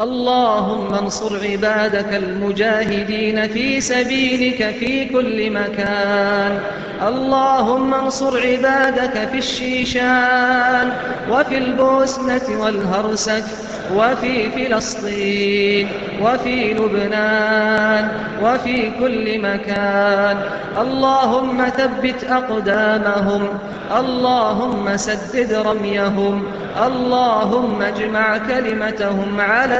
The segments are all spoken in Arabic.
اللهم انصر عبادك المجاهدين في سبيلك في كل مكان. اللهم انصر عبادك في الشيشان وفي البوسنة والهرسك وفي فلسطين وفي لبنان وفي كل مكان. اللهم ثبت أقدامهم. اللهم سدد رميهم. اللهم اجمع كلمتهم على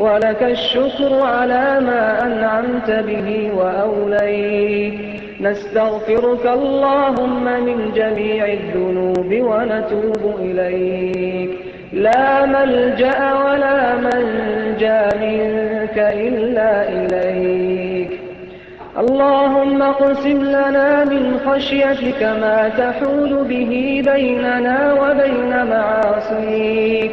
ولك الشكر على ما أنعمت به وأوليت نستغفرك اللهم من جميع الذنوب ونتوب إليك. لا ملجأ ولا منجأ منك إلا إليك. اللهم اقسم لنا من خشيتك ما تحول به بيننا وبين معاصيك.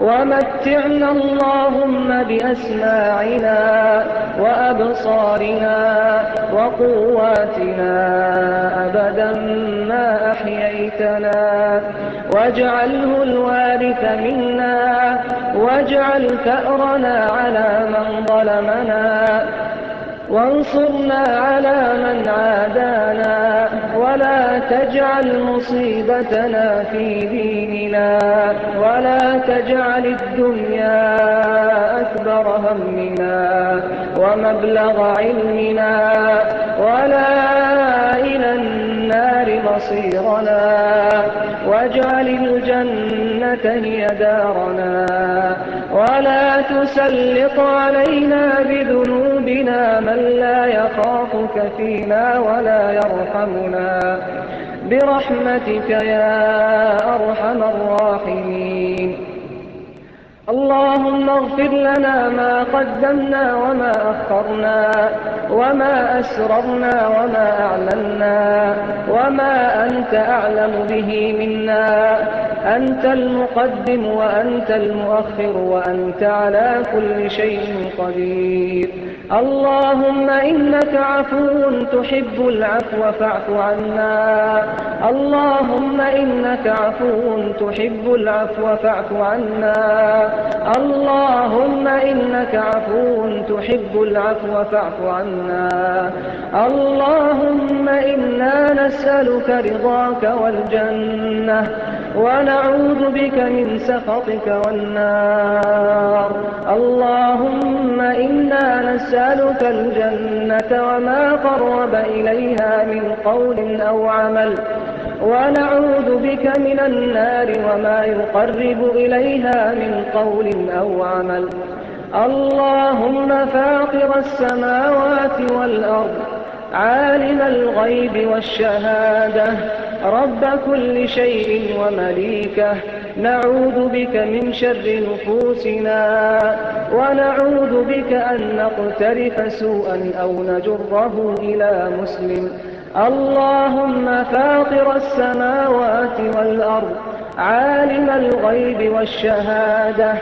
ومتعنا اللهم بأسماعنا وأبصارنا وقواتنا أبدا ما أحييتنا. واجعله الوارث منا واجعل ثأرنا على من ظلمنا. وانصرنا على من عادانا ولا تجعل مصيبتنا في ديننا ولا تجعل الدنيا أكبر همنا ومبلغ علمنا ولا إلى النار مصيرنا واجعل الجنة هي دارنا ولا تسلط علينا بذنوبنا من لا يخافك فينا ولا يرحمنا. برحمتك يا أرحم الراحمين. اللهم اغفر لنا ما قدمنا وما أخرنا وما أسررنا وما أعلنا. أنت أعلم به منا. أنت المقدم وأنت المؤخر وأنت على كل شيء قدير. اللهم إنك عفو تحب العفو فاعف عنا. اللهم إنك عفو تحب العفو فاعف عنا. اللهم إنك عفو تحب العفو فاعف عنا. اللهم إنا نسألك رضاك والجنة ونعوذ بك من سخطك والنار. اللهم إنا نسألك الجنة وما قرب إليها من قول أو عمل. ونعوذ بك من النار وما يقرب إليها من قول أو عمل. اللهم فاطر السماوات والأرض عالم الغيب والشهادة رب كل شيء ومليكه. نعوذ بك من شر نفوسنا ونعوذ بك أن نقترف سوءا أو نجره إلى مسلم. اللهم فاطر السماوات والأرض عالم الغيب والشهادة.